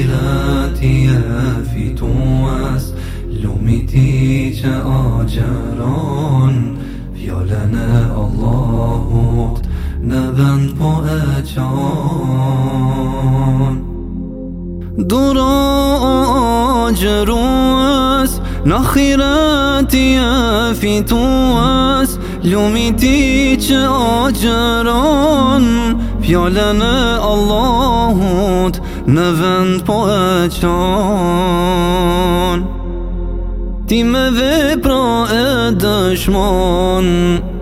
ilati e fituas Lumiti që agjeron Fjallën e Allahut Në vend po e qon Duro agjeruas Në khirati e fituas Lumiti që agjeron Fjallën e Allahut në vend po e qon Ti me vepro e dëshmon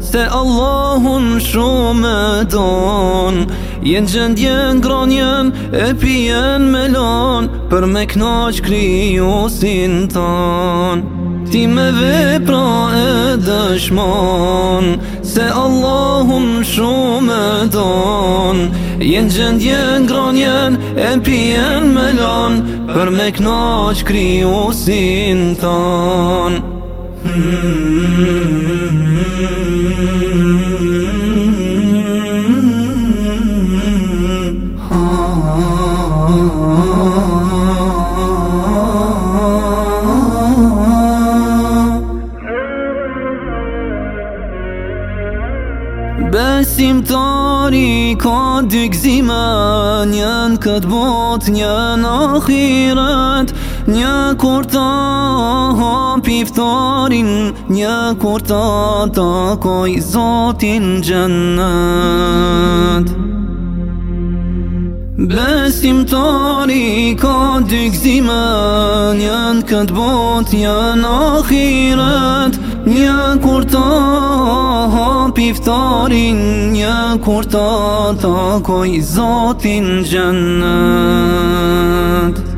Se Allahun shumë don Jenë gjendjen gronjen e pjen me lon Për me knaq kryu sin ton Ti me vepra e dëshmon Se Allahun shumë don Jenë gjendjen gronjen e pjen me lon Për me knaq kryu sin Për me knaq kryu sin ton بسیم تاری کن دکزی من ین کت بوت ین آخیرت Një kur të hopiftorin Një kur të zotin gjennët Besim tëri ka dykzime Njën këtë bot janë akhiret Një kur të Një kur të zotin gjennët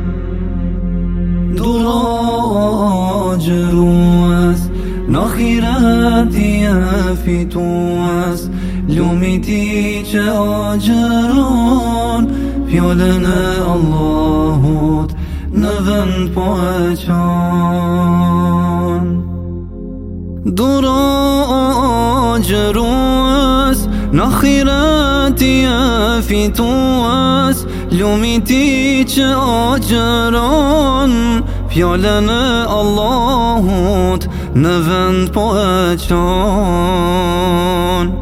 دراج رواس نخيراتي في تواس لوميتي çaġeron Fjallën e Allahut në vend po e qon Duro o gjërues, në khirati e fitues Lumiti që aqëron, pjollën e Allahut në vend po e qonë.